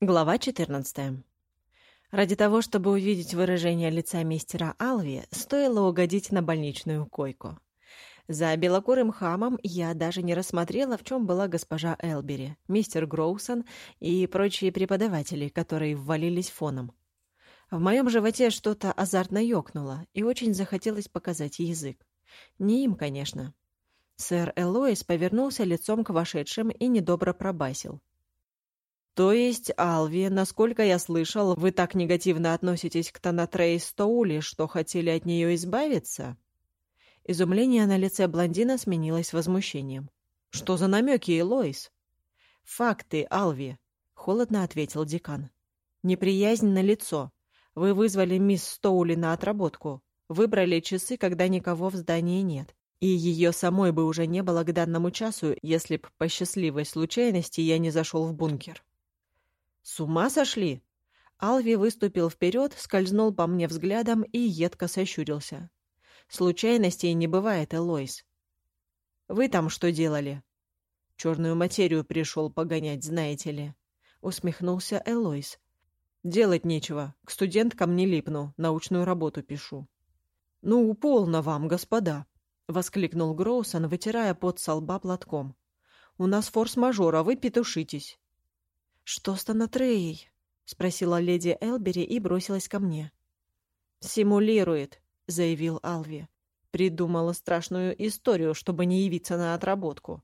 Глава 14. Ради того, чтобы увидеть выражение лица мистера Алви, стоило угодить на больничную койку. За белокурым хамом я даже не рассмотрела, в чем была госпожа Элбери, мистер Гроусон и прочие преподаватели, которые ввалились фоном. В моем животе что-то азартно ёкнуло, и очень захотелось показать язык. Не им, конечно. Сэр Элоис повернулся лицом к вошедшим и недобро пробасил. «То есть, Алви, насколько я слышал, вы так негативно относитесь к Танатрей Стоули, что хотели от нее избавиться?» Изумление на лице блондина сменилось возмущением. «Что за намеки, Элоис?» «Факты, Алви», — холодно ответил декан. «Неприязнь на лицо. Вы вызвали мисс Стоули на отработку. Выбрали часы, когда никого в здании нет. И ее самой бы уже не было к данному часу, если б по счастливой случайности я не зашел в бункер. «С ума сошли?» Алви выступил вперед, скользнул по мне взглядом и едко сощурился. «Случайностей не бывает, Элойс». «Вы там что делали?» «Черную материю пришел погонять, знаете ли», — усмехнулся Элойс. «Делать нечего. К студенткам не липну, научную работу пишу». «Ну, полно вам, господа!» — воскликнул Гроусон, вытирая пот со лба платком. «У нас форс-мажор, а вы петушитесь. «Что с Танатреей?» — спросила леди Элбери и бросилась ко мне. «Симулирует», — заявил Алви. Придумала страшную историю, чтобы не явиться на отработку.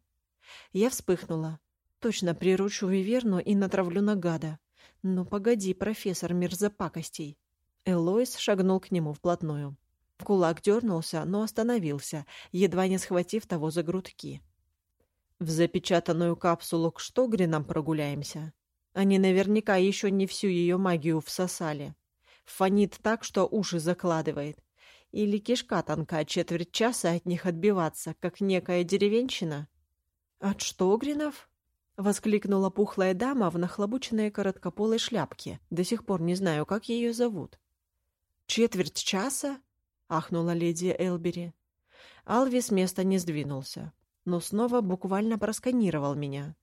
Я вспыхнула. Точно приручу Виверну и натравлю на гада. «Ну, погоди, профессор мерзопакостей». Элойс шагнул к нему вплотную. Кулак дернулся, но остановился, едва не схватив того за грудки. «В запечатанную капсулу к Штогринам прогуляемся», они наверняка еще не всю ее магию всосали. Фонит так, что уши закладывает. Или кишка тонка четверть часа от них отбиваться, как некая деревенщина. «От Штогринов?» — воскликнула пухлая дама в нахлобученной короткополой шляпке. До сих пор не знаю, как ее зовут. «Четверть часа?» — ахнула леди Элбери. Алви с места не сдвинулся, но снова буквально просканировал меня.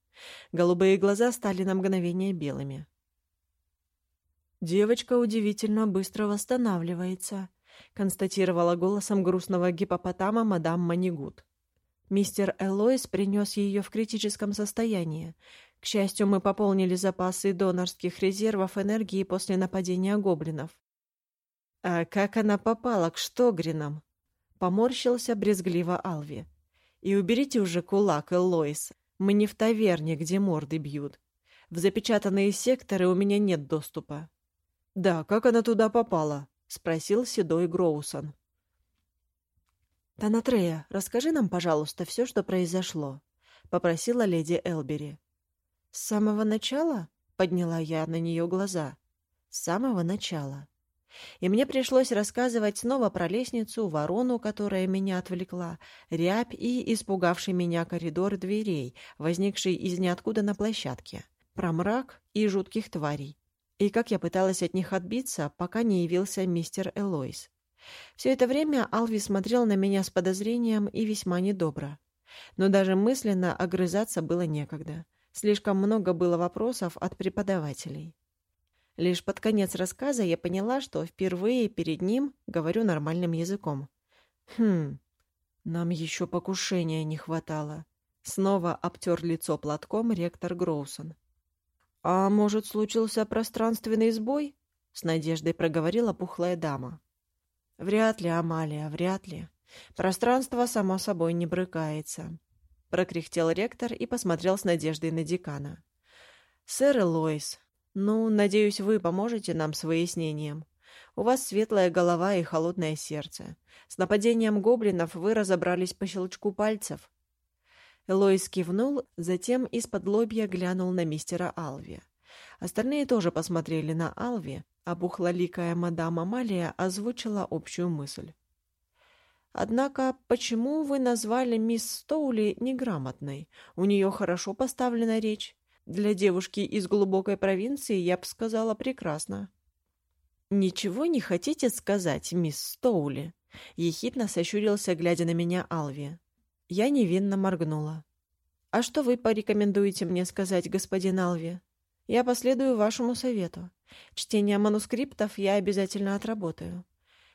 Голубые глаза стали на мгновение белыми. «Девочка удивительно быстро восстанавливается», — констатировала голосом грустного гипопотама мадам Манигут. «Мистер Элойс принес ее в критическом состоянии. К счастью, мы пополнили запасы донорских резервов энергии после нападения гоблинов». «А как она попала к Штогринам?» — поморщился брезгливо Алви. «И уберите уже кулак, Элойс, мы не в таверне, где морды бьют. В запечатанные секторы у меня нет доступа. Да, как она туда попала? спросил седой Гроусон. Танатрея, расскажи нам, пожалуйста, все, что произошло, попросила леди Элбери. С самого начала? подняла я на нее глаза. С самого начала и мне пришлось рассказывать снова про лестницу, ворону, которая меня отвлекла, рябь и испугавший меня коридор дверей, возникший из ниоткуда на площадке, про мрак и жутких тварей, и как я пыталась от них отбиться, пока не явился мистер Элойс. Все это время Алви смотрел на меня с подозрением и весьма недобро. Но даже мысленно огрызаться было некогда. Слишком много было вопросов от преподавателей. Лишь под конец рассказа я поняла, что впервые перед ним говорю нормальным языком. Хм, нам еще покушения не хватало. Снова обтер лицо платком ректор Гроусон. «А может, случился пространственный сбой?» — с надеждой проговорила пухлая дама. «Вряд ли, Амалия, вряд ли. Пространство, само собой, не брыкается», — прокряхтел ректор и посмотрел с надеждой на декана. «Сэр Элойс, «Ну, надеюсь, вы поможете нам с выяснением. У вас светлая голова и холодное сердце. С нападением гоблинов вы разобрались по щелчку пальцев». Элоис кивнул, затем из-под лобья глянул на мистера Алви. Остальные тоже посмотрели на Алви, а бухлоликая мадам Амалия озвучила общую мысль. «Однако, почему вы назвали мисс Стоули неграмотной? У нее хорошо поставлена речь. Для девушки из глубокой провинции я бы сказала прекрасно. «Ничего не хотите сказать, мисс Стоули?» Ехидно сощурился, глядя на меня Алви. Я невинно моргнула. «А что вы порекомендуете мне сказать, господин Алви?» Я последую вашему совету. Чтение манускриптов я обязательно отработаю.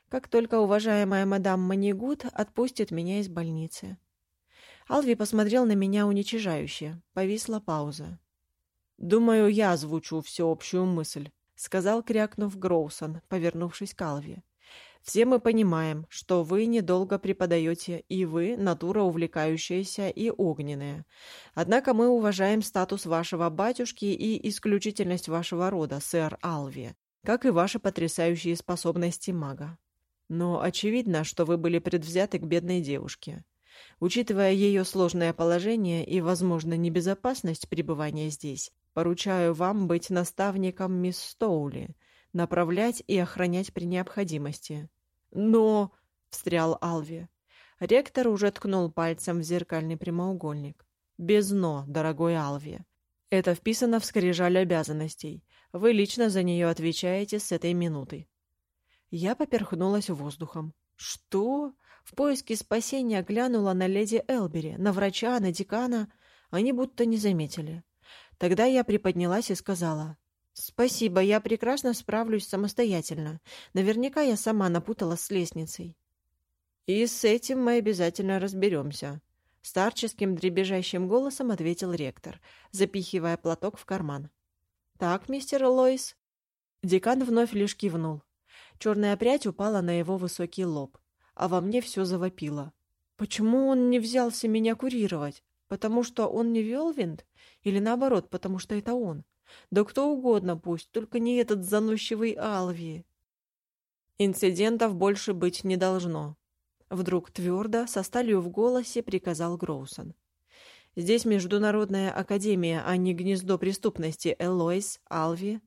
Как только уважаемая мадам Манигут отпустит меня из больницы. Алви посмотрел на меня уничижающе. Повисла пауза. «Думаю, я озвучу всеобщую мысль», — сказал, крякнув Гроусон, повернувшись к Алви. «Все мы понимаем, что вы недолго преподаете, и вы — натура увлекающаяся и огненная. Однако мы уважаем статус вашего батюшки и исключительность вашего рода, сэр Алви, как и ваши потрясающие способности мага. Но очевидно, что вы были предвзяты к бедной девушке. Учитывая ее сложное положение и, возможно, небезопасность пребывания здесь, поручаю вам быть наставником мисс Стоули, направлять и охранять при необходимости. Но, — встрял Алви, — ректор уже ткнул пальцем в зеркальный прямоугольник. Без «но», дорогой Алви. Это вписано в скрижаль обязанностей. Вы лично за нее отвечаете с этой минуты. Я поперхнулась воздухом. Что? В поиске спасения глянула на леди Элбери, на врача, на декана. Они будто не заметили. Тогда я приподнялась и сказала. «Спасибо, я прекрасно справлюсь самостоятельно. Наверняка я сама напутала с лестницей». «И с этим мы обязательно разберемся», — старческим дребезжащим голосом ответил ректор, запихивая платок в карман. «Так, мистер Лойс?» Декан вновь лишь кивнул. Черная прядь упала на его высокий лоб а во мне все завопило. Почему он не взялся меня курировать? Потому что он не Велвинд? Или наоборот, потому что это он? Да кто угодно пусть, только не этот заносчивый Алви. Инцидентов больше быть не должно. Вдруг твердо, со сталью в голосе, приказал Гроусон. Здесь Международная академия, а не гнездо преступности Элойс, Алви.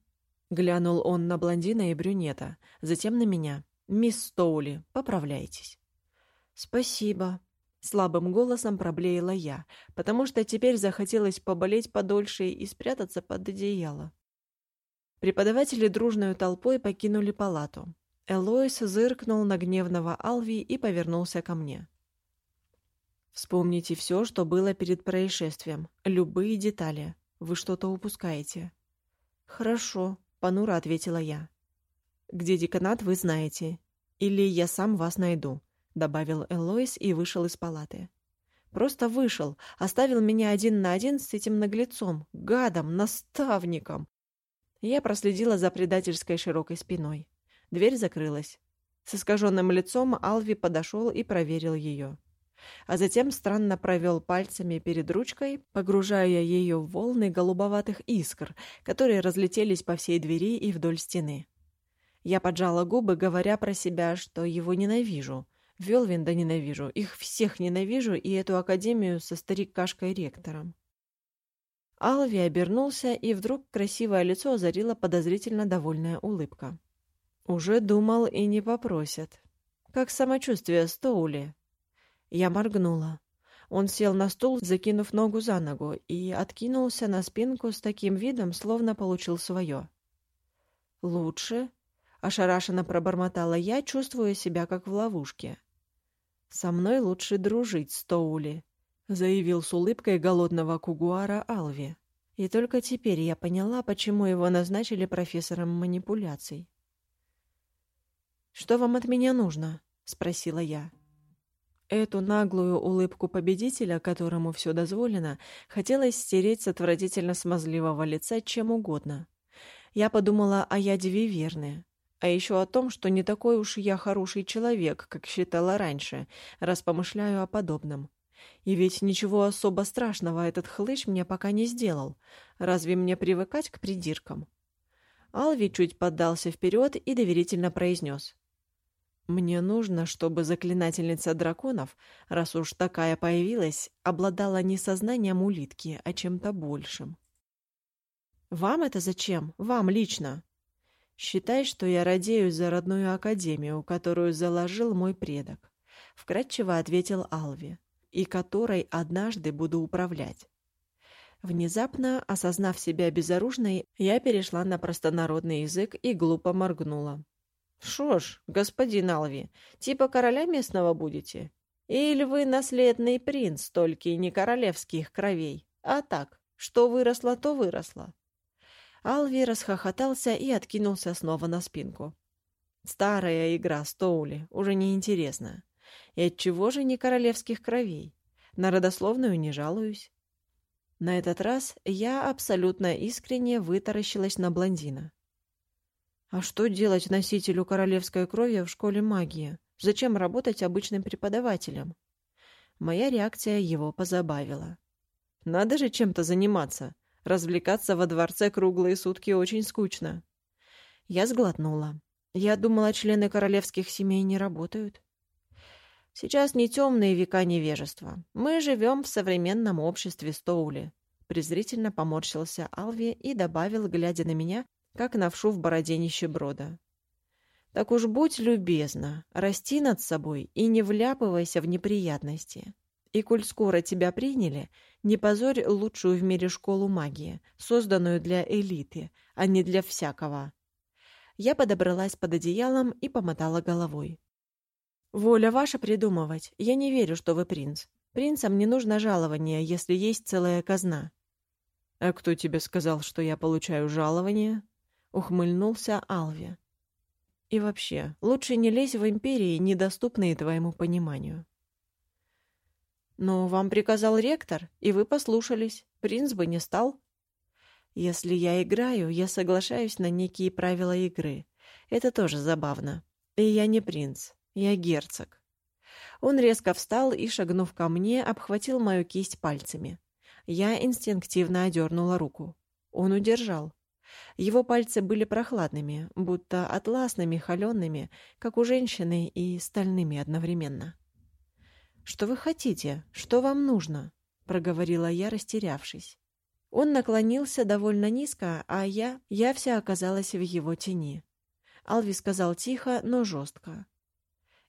Глянул он на блондина и брюнета, затем на меня. «Мисс Стоули, поправляйтесь». «Спасибо», — слабым голосом проблеяла я, потому что теперь захотелось поболеть подольше и спрятаться под одеяло. Преподаватели дружной толпой покинули палату. Элоис зыркнул на гневного Алви и повернулся ко мне. «Вспомните все, что было перед происшествием. Любые детали. Вы что-то упускаете». «Хорошо», — понуро ответила я. Где деканат, вы знаете. Или я сам вас найду», — добавил Элоис и вышел из палаты. «Просто вышел, оставил меня один на один с этим наглецом, гадом, наставником». Я проследила за предательской широкой спиной. Дверь закрылась. С искаженным лицом Алви подошел и проверил ее. А затем странно провел пальцами перед ручкой, погружая ее в волны голубоватых искр, которые разлетелись по всей двери и вдоль стены. Я поджала губы, говоря про себя, что его ненавижу. Велвинда ненавижу, их всех ненавижу и эту академию со старикашкой-ректором. Алви обернулся, и вдруг красивое лицо озарила подозрительно довольная улыбка. «Уже думал и не попросят. Как самочувствие Стоули?» Я моргнула. Он сел на стул, закинув ногу за ногу, и откинулся на спинку с таким видом, словно получил свое. «Лучше?» Ошарашенно пробормотала я, чувствуя себя как в ловушке. «Со мной лучше дружить, Стоули», — заявил с улыбкой голодного кугуара Алви. И только теперь я поняла, почему его назначили профессором манипуляций. «Что вам от меня нужно?» — спросила я. Эту наглую улыбку победителя, которому все дозволено, хотелось стереть с отвратительно смазливого лица чем угодно. Я подумала о яде Виверны, а еще о том, что не такой уж я хороший человек, как считала раньше, раз помышляю о подобном. И ведь ничего особо страшного этот хлыщ мне пока не сделал. Разве мне привыкать к придиркам? Алви чуть поддался вперед и доверительно произнес. «Мне нужно, чтобы заклинательница драконов, раз уж такая появилась, обладала не сознанием улитки, а чем-то большим». «Вам это зачем? Вам лично?» Считай, что я радеюсь за родную академию, которую заложил мой предок, вкратчиво ответил Алви, и которой однажды буду управлять. Внезапно, осознав себя безоружной, я перешла на простонародный язык и глупо моргнула. «Шо ж, господин Алви, типа короля местного будете? Или вы наследный принц, только не королевских кровей? А так, что выросло, то выросло. Алви расхохотался и откинулся снова на спинку. Старая игра Стоули, уже неинтересна. И отчего же не королевских кровей? На родословную не жалуюсь. На этот раз я абсолютно искренне вытаращилась на блондина. А что делать носителю королевской крови в школе магии? Зачем работать обычным преподавателем? Моя реакция его позабавила. Надо же чем-то заниматься. Развлекаться во дворце круглые сутки очень скучно. Я сглотнула. Я думала, члены королевских семей не работают. Сейчас не темные века невежества. Мы живем в современном обществе Стоули. Презрительно поморщился Алви и добавил, глядя на меня, как на вшу в бороде нищеброда. Так уж будь любезна, расти над собой и не вляпывайся в неприятности. И коль скоро тебя приняли, не позорь лучшую в мире школу магии, созданную для элиты, а не для всякого. Я подобралась под одеялом и помотала головой. «Воля ваша придумывать. Я не верю, что вы принц. Принцам не нужно жалование, если есть целая казна». «А кто тебе сказал, что я получаю жалование?» — ухмыльнулся Алви. «И вообще, лучше не лезь в империи, недоступные твоему пониманию». «Но вам приказал ректор, и вы послушались. Принц бы не стал». Если я играю, я соглашаюсь на некие правила игры. Это тоже забавно. И я не принц, я герцог. Он резко встал и, шагнув ко мне, обхватил мою кисть пальцами. Я инстинктивно одернула руку. Он удержал. Его пальцы были прохладными, будто атласными, холеными, как у женщины, и стальными одновременно. «Что вы хотите? Что вам нужно?» — проговорила я, растерявшись. Он наклонился довольно низко, а я... Я вся оказалась в его тени. Алви сказал тихо, но жестко.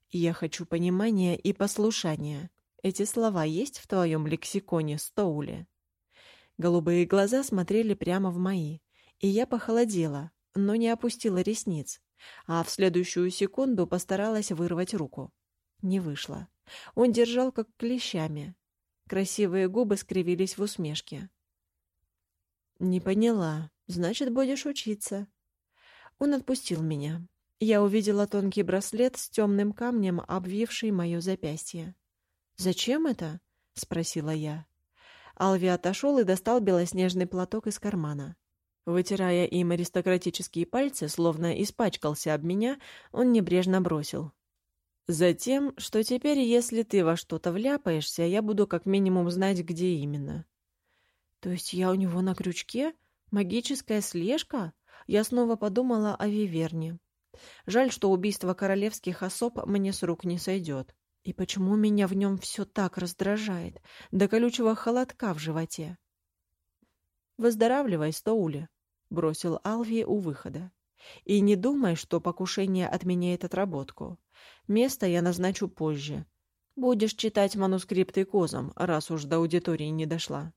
«Я хочу понимания и послушания. Эти слова есть в твоем лексиконе, Стоуле?» Голубые глаза смотрели прямо в мои, и я похолодела, но не опустила ресниц, а в следующую секунду постаралась вырвать руку. Не вышло. Он держал как клещами. Красивые губы скривились в усмешке. «Не поняла. Значит, будешь учиться». Он отпустил меня. Я увидела тонкий браслет с темным камнем, обвивший мое запястье. «Зачем это?» — спросила я. Алви отошел и достал белоснежный платок из кармана. Вытирая им аристократические пальцы, словно испачкался об меня, он небрежно бросил. «Затем, что теперь, если ты во что-то вляпаешься, я буду как минимум знать, где именно. То есть я у него на крючке? Магическая слежка? Я снова подумала о Виверне. Жаль, что убийство королевских особ мне с рук не сойдет. И почему меня в нем все так раздражает, до колючего холодка в животе? «Выздоравливай, Стоули», — бросил Алви у выхода. «И не думай, что покушение отменяет отработку. Место я назначу позже. Будешь читать манускрипты козам, раз уж до аудитории не дошла».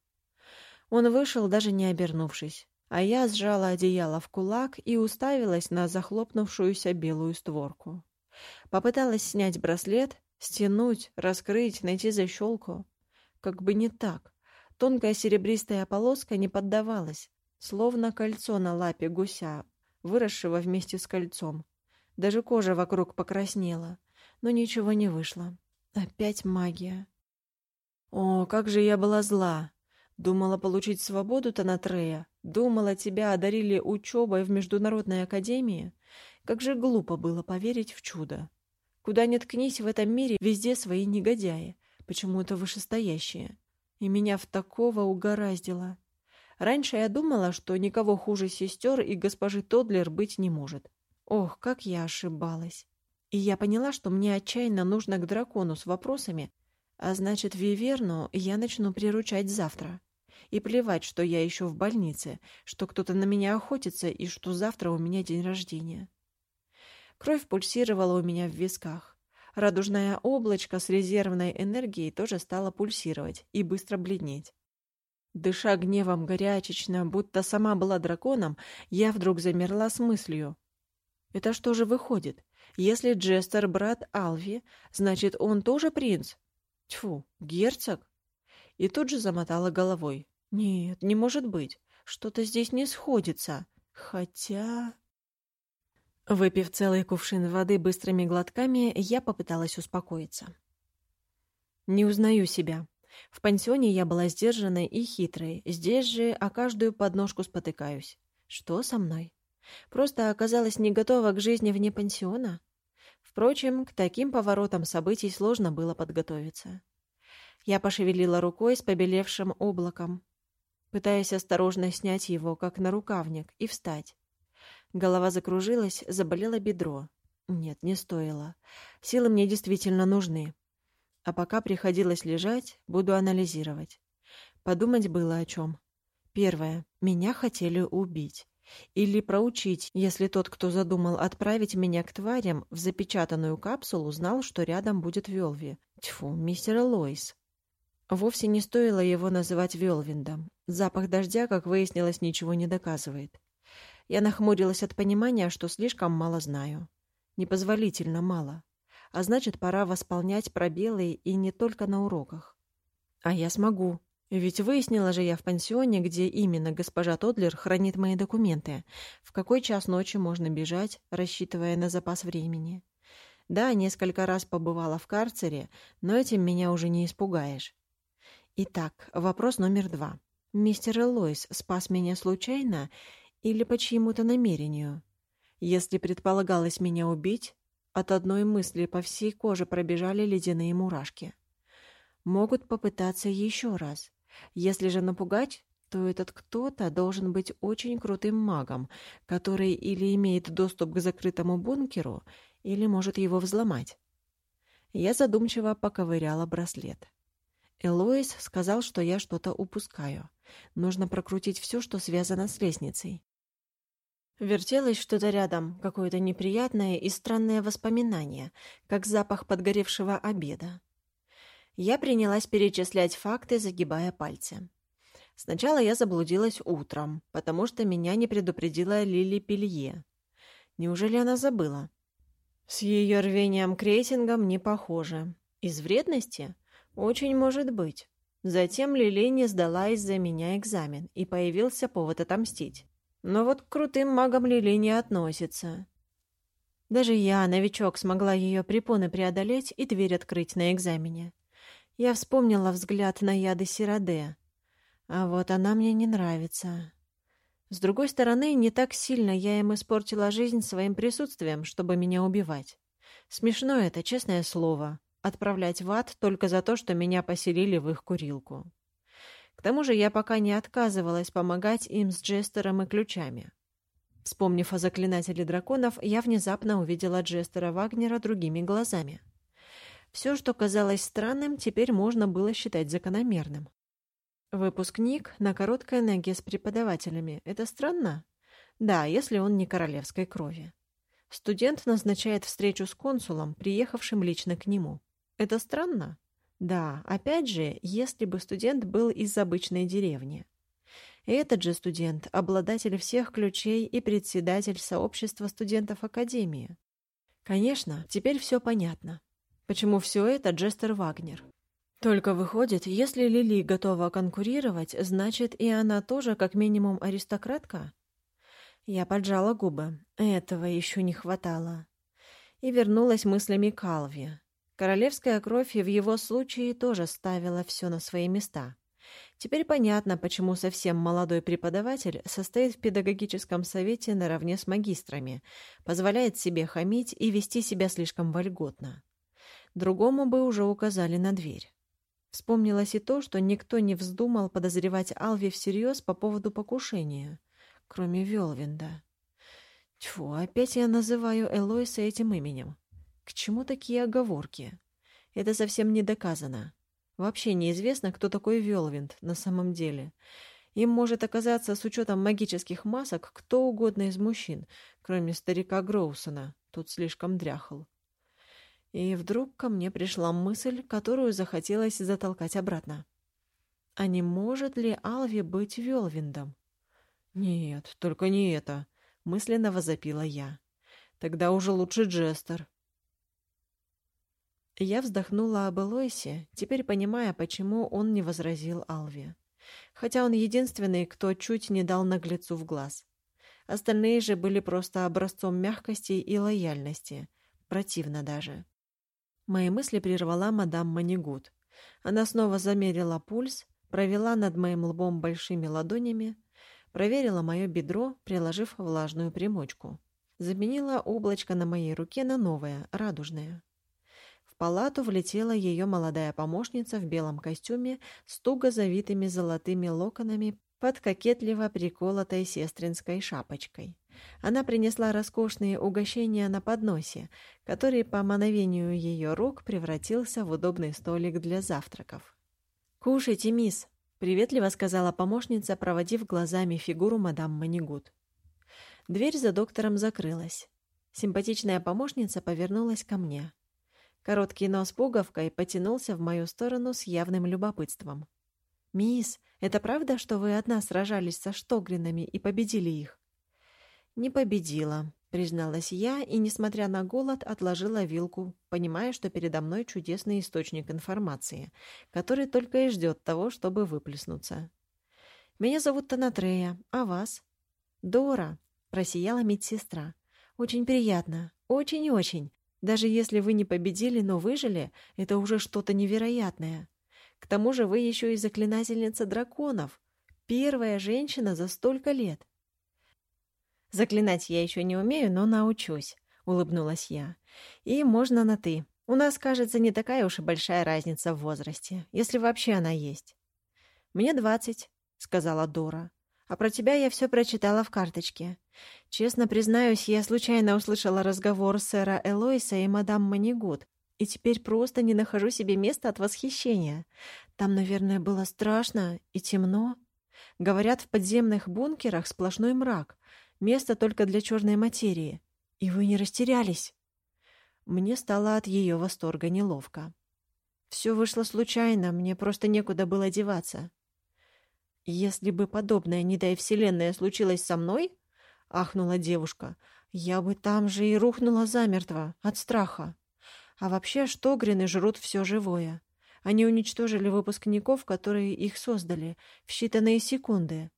Он вышел, даже не обернувшись, а я сжала одеяло в кулак и уставилась на захлопнувшуюся белую створку. Попыталась снять браслет, стянуть, раскрыть, найти защелку. Как бы не так. Тонкая серебристая полоска не поддавалась, словно кольцо на лапе гуся, выросшего вместе с кольцом. Даже кожа вокруг покраснела, но ничего не вышло. Опять магия. О, как же я была зла! Думала получить свободу Танатрея? Думала, тебя одарили учебой в Международной академии? Как же глупо было поверить в чудо. Куда ни ткнись в этом мире, везде свои негодяи, почему-то вышестоящие. И меня в такого угораздило. Раньше я думала, что никого хуже сестер и госпожи Тодлер быть не может. Ох, как я ошибалась. И я поняла, что мне отчаянно нужно к дракону с вопросами, а значит, Виверну я начну приручать завтра. И плевать, что я еще в больнице, что кто-то на меня охотится и что завтра у меня день рождения. Кровь пульсировала у меня в висках. Радужное облачко с резервной энергией тоже стало пульсировать и быстро бледнеть. Дыша гневом горячечно, будто сама была драконом, я вдруг замерла с мыслью. Это что же выходит? Если Джестер брат Алви, значит, он тоже принц? Тьфу, герцог? И тут же замотала головой. Нет, не может быть. Что-то здесь не сходится. Хотя... Выпив целый кувшин воды быстрыми глотками, я попыталась успокоиться. Не узнаю себя. В пансионе я была сдержанной и хитрой, здесь же о каждую подножку спотыкаюсь. Что со мной? Просто оказалась не готова к жизни вне пансиона? Впрочем, к таким поворотам событий сложно было подготовиться. Я пошевелила рукой с побелевшим облаком, пытаясь осторожно снять его, как на рукавник, и встать. Голова закружилась, заболело бедро. Нет, не стоило. Силы мне действительно нужны. А пока приходилось лежать, буду анализировать. Подумать было о чем. Первое. Меня хотели убить. Или проучить, если тот, кто задумал отправить меня к тварям в запечатанную капсулу, знал, что рядом будет Велви. Тьфу, мистер Лойс. Вовсе не стоило его называть Велвиндом. Запах дождя, как выяснилось, ничего не доказывает. Я нахмурилась от понимания, что слишком мало знаю. Непозволительно мало а значит, пора восполнять пробелы и не только на уроках. А я смогу. Ведь выяснила же я в пансионе, где именно госпожа Тодлер хранит мои документы, в какой час ночи можно бежать, рассчитывая на запас времени. Да, несколько раз побывала в карцере, но этим меня уже не испугаешь. Итак, вопрос номер два. Мистер Элойс спас меня случайно или по чьему-то намерению? Если предполагалось меня убить, от одной мысли по всей коже пробежали ледяные мурашки. Могут попытаться еще раз. Если же напугать, то этот кто-то должен быть очень крутым магом, который или имеет доступ к закрытому бункеру, или может его взломать. Я задумчиво поковыряла браслет. Элоис сказал, что я что-то упускаю. Нужно прокрутить все, что связано с лестницей. Вертелось что-то рядом, какое-то неприятное и странное воспоминание, как запах подгоревшего обеда. Я принялась перечислять факты, загибая пальцы. Сначала я заблудилась утром, потому что меня не предупредила Лили Пелье. Неужели она забыла? С ее рвением к рейтингам не похоже. Из вредности? Очень может быть. Затем Лили не сдала из-за меня экзамен, и появился повод отомстить. Но вот к крутым магам Лили не относится. Даже я, новичок, смогла ее препоны преодолеть и дверь открыть на экзамене. Я вспомнила взгляд на яды Сираде. А вот она мне не нравится. С другой стороны, не так сильно я им испортила жизнь своим присутствием, чтобы меня убивать. Смешно это, честное слово, отправлять в ад только за то, что меня поселили в их курилку. К тому же я пока не отказывалась помогать им с Джестером и ключами. Вспомнив о заклинателе драконов, я внезапно увидела Джестера Вагнера другими глазами. Все, что казалось странным, теперь можно было считать закономерным. Выпускник на короткой ноге с преподавателями. Это странно? Да, если он не королевской крови. Студент назначает встречу с консулом, приехавшим лично к нему. Это странно? Да, опять же, если бы студент был из обычной деревни. Этот же студент – обладатель всех ключей и председатель сообщества студентов Академии. Конечно, теперь все понятно. Почему все это Джестер Вагнер? Только выходит, если Лили готова конкурировать, значит и она тоже как минимум аристократка? Я поджала губы. Этого еще не хватало. И вернулась мыслями к Алве. Королевская кровь в его случае тоже ставила все на свои места. Теперь понятно, почему совсем молодой преподаватель состоит в педагогическом совете наравне с магистрами, позволяет себе хамить и вести себя слишком вольготно. Другому бы уже указали на дверь. Вспомнилось и то, что никто не вздумал подозревать Алви всерьез по поводу покушения, кроме Велвинда. Тьфу, опять я называю Элойса этим именем. К чему такие оговорки? Это совсем не доказано. Вообще неизвестно, кто такой Велвинд на самом деле. Им может оказаться с учетом магических масок кто угодно из мужчин, кроме старика Гроусона. Тут слишком дряхал. И вдруг ко мне пришла мысль, которую захотелось затолкать обратно. А не может ли Алви быть Велвиндом? Нет, только не это, мысленно возопила я. Тогда уже лучше Джестер. Я вздохнула об Элойсе, теперь понимая, почему он не возразил Алве. хотя он единственный, кто чуть не дал наглецу в глаз. Остальные же были просто образцом мягкости и лояльности. Противно даже. Мои мысли прервала мадам Манигут. Она снова замерила пульс, провела над моим лбом большими ладонями, проверила мое бедро, приложив влажную примочку. Заменила облачко на моей руке на новое, радужное. В палату влетела ее молодая помощница в белом костюме с туго завитыми золотыми локонами под кокетливо приколотой сестринской шапочкой. Она принесла роскошные угощения на подносе, который по мановению ее рук превратился в удобный столик для завтраков. «Кушайте, мисс!» — приветливо сказала помощница, проводив глазами фигуру мадам Манигут. Дверь за доктором закрылась. Симпатичная помощница повернулась ко мне. Короткий нос пуговкой потянулся в мою сторону с явным любопытством. «Мисс, это правда, что вы одна сражались со Штогринами и победили их?» «Не победила», — призналась я и, несмотря на голод, отложила вилку, понимая, что передо мной чудесный источник информации, который только и ждет того, чтобы выплеснуться. «Меня зовут Танатрея, а вас?» «Дора», — просияла медсестра. «Очень приятно, очень-очень. Даже если вы не победили, но выжили, это уже что-то невероятное. К тому же вы еще и заклинательница драконов. Первая женщина за столько лет. Заклинать я еще не умею, но научусь, улыбнулась я. И можно на «ты». У нас, кажется, не такая уж и большая разница в возрасте, если вообще она есть. Мне двадцать, сказала Дора. А про тебя я все прочитала в карточке. Честно признаюсь, я случайно услышала разговор сэра Элойса и мадам Манигут, и теперь просто не нахожу себе места от восхищения. Там, наверное, было страшно и темно. Говорят, в подземных бункерах сплошной мрак, место только для черной материи. И вы не растерялись. Мне стало от ее восторга неловко. Все вышло случайно, мне просто некуда было деваться. «Если бы подобное, не дай вселенная, случилось со мной, — ахнула девушка, — я бы там же и рухнула замертво от страха. А вообще, что грины жрут все живое. Они уничтожили выпускников, которые их создали, в считанные секунды.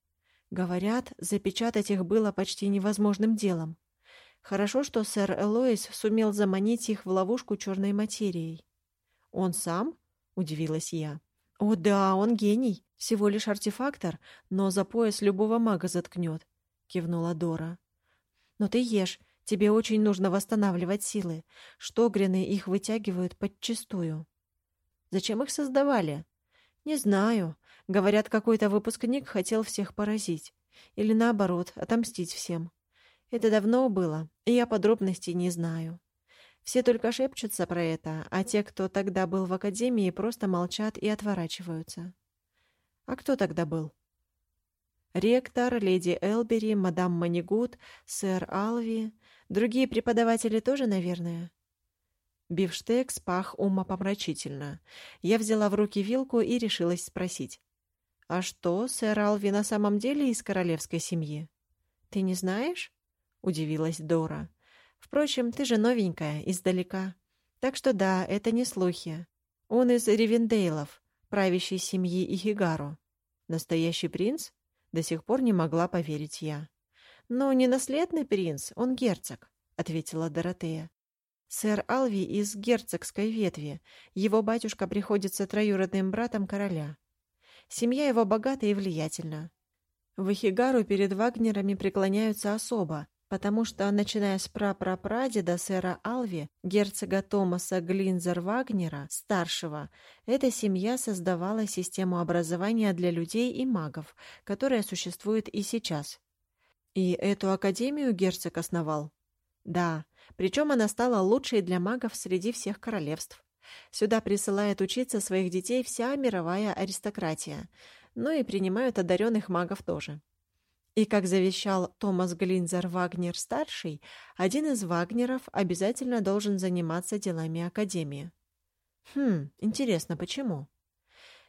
Говорят, запечатать их было почти невозможным делом. Хорошо, что сэр Элоис сумел заманить их в ловушку черной материей. «Он сам?» — удивилась я. «О да, он гений. Всего лишь артефактор, но за пояс любого мага заткнет», — кивнула Дора. «Но ты ешь. Тебе очень нужно восстанавливать силы. Штогрины их вытягивают подчистую». «Зачем их создавали?» «Не знаю. Говорят, какой-то выпускник хотел всех поразить. Или наоборот, отомстить всем. Это давно было, и я подробностей не знаю. Все только шепчутся про это, а те, кто тогда был в академии, просто молчат и отворачиваются. А кто тогда был? Ректор, леди Элбери, мадам Манигут, сэр Алви. Другие преподаватели тоже, наверное. Бифштекс пах умопомрачительно. Я взяла в руки вилку и решилась спросить. «А что, сэр Алви на самом деле из королевской семьи?» «Ты не знаешь?» — удивилась Дора. Впрочем, ты же новенькая, издалека. Так что да, это не слухи. Он из Ривендейлов, правящей семьи Ихигару. Настоящий принц? До сих пор не могла поверить я. «Но не наследный принц, он герцог», — ответила Доротея. «Сэр Алви из герцогской ветви. Его батюшка приходится троюродным братом короля. Семья его богата и влиятельна. В Ихигару перед Вагнерами преклоняются особо, потому что, начиная с прапрапрадеда сэра Алви, герцога Томаса Глинзер-Вагнера, старшего, эта семья создавала систему образования для людей и магов, которая существует и сейчас. И эту академию герцог основал? Да, причем она стала лучшей для магов среди всех королевств. Сюда присылает учиться своих детей вся мировая аристократия, ну и принимают одаренных магов тоже. И, как завещал Томас Глинзер Вагнер-старший, один из Вагнеров обязательно должен заниматься делами Академии. Хм, интересно, почему?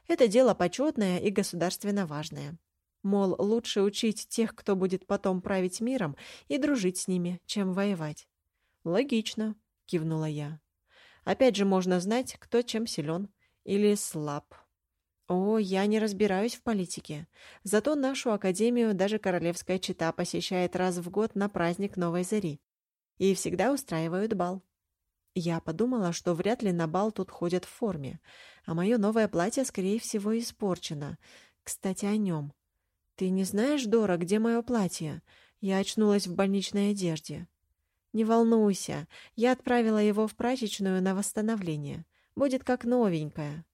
Это дело почетное и государственно важное. Мол, лучше учить тех, кто будет потом править миром, и дружить с ними, чем воевать. Логично, кивнула я. Опять же можно знать, кто чем силен или слаб. О, я не разбираюсь в политике. Зато нашу академию даже королевская чита посещает раз в год на праздник Новой Зари. И всегда устраивают бал. Я подумала, что вряд ли на бал тут ходят в форме, а мое новое платье, скорее всего, испорчено. Кстати, о нем. Ты не знаешь, Дора, где мое платье? Я очнулась в больничной одежде. Не волнуйся, я отправила его в прачечную на восстановление. Будет как новенькое.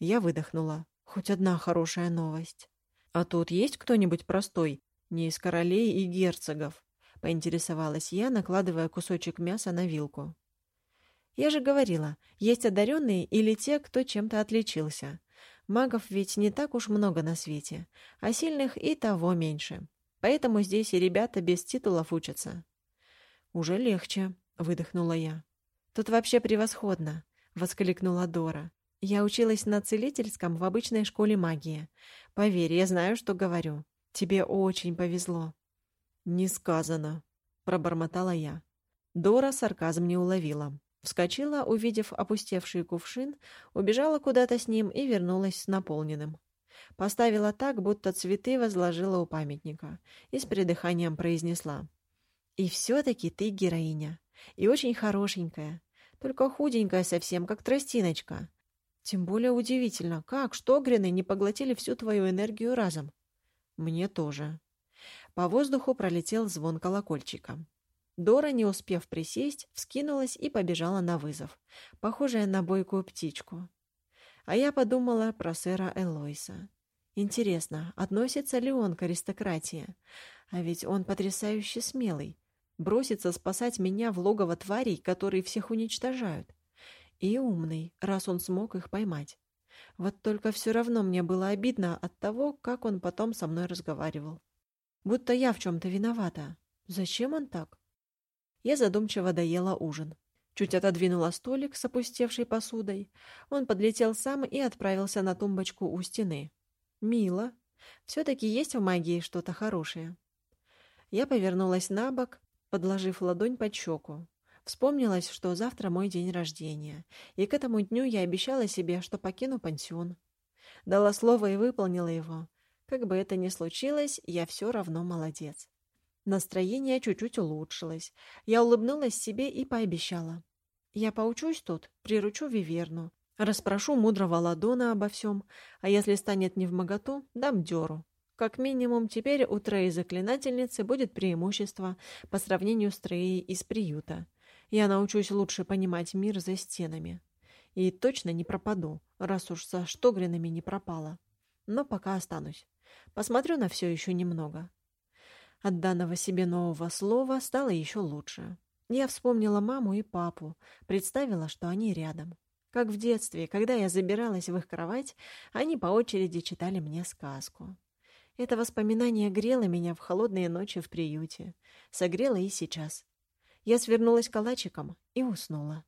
Я выдохнула. Хоть одна хорошая новость. А тут есть кто-нибудь простой, не из королей и герцогов? Поинтересовалась я, накладывая кусочек мяса на вилку. Я же говорила, есть одаренные или те, кто чем-то отличился. Магов ведь не так уж много на свете, а сильных и того меньше. Поэтому здесь и ребята без титулов учатся. «Уже легче», — выдохнула я. «Тут вообще превосходно», — воскликнула Дора. Я училась на целительском в обычной школе магии. Поверь, я знаю, что говорю. Тебе очень повезло. Не сказано, пробормотала я. Дора сарказм не уловила. Вскочила, увидев опустевший кувшин, убежала куда-то с ним и вернулась с наполненным. Поставила так, будто цветы возложила у памятника, и с придыханием произнесла. «И все-таки ты героиня, и очень хорошенькая, только худенькая совсем, как тростиночка. Тем более удивительно, как штогрины не поглотили всю твою энергию разом. Мне тоже. По воздуху пролетел звон колокольчика. Дора, не успев присесть, вскинулась и побежала на вызов, похожая на бойкую птичку. А я подумала про сэра Элойса. Интересно, относится ли он к аристократии? А ведь он потрясающе смелый. Бросится спасать меня в логово тварей, которые всех уничтожают. И умный, раз он смог их поймать. Вот только все равно мне было обидно от того, как он потом со мной разговаривал. Будто я в чем-то виновата. Зачем он так? Я задумчиво доела ужин. Чуть отодвинула столик с опустевшей посудой. Он подлетел сам и отправился на тумбочку у стены. Мило. Все-таки есть в магии что-то хорошее. Я повернулась на бок, подложив ладонь под щеку. Вспомнилось, что завтра мой день рождения, и к этому дню я обещала себе, что покину пансион. Дала слово и выполнила его. Как бы это ни случилось, я все равно молодец. Настроение чуть-чуть улучшилось. Я улыбнулась себе и пообещала. Я поучусь тут, приручу Виверну, расспрошу мудрого Ладона обо всем, а если станет не в моготу, дам дёру. Как минимум, теперь у Треи заклинательницы будет преимущество по сравнению с Треей из приюта. Я научусь лучше понимать мир за стенами. И точно не пропаду, раз уж со Штогринами не пропала. Но пока останусь. Посмотрю на все еще немного. От данного себе нового слова стало еще лучше. Я вспомнила маму и папу, представила, что они рядом. Как в детстве, когда я забиралась в их кровать, они по очереди читали мне сказку. Это воспоминание грело меня в холодные ночи в приюте. Согрело и сейчас. Я свернулась калачиком и уснула.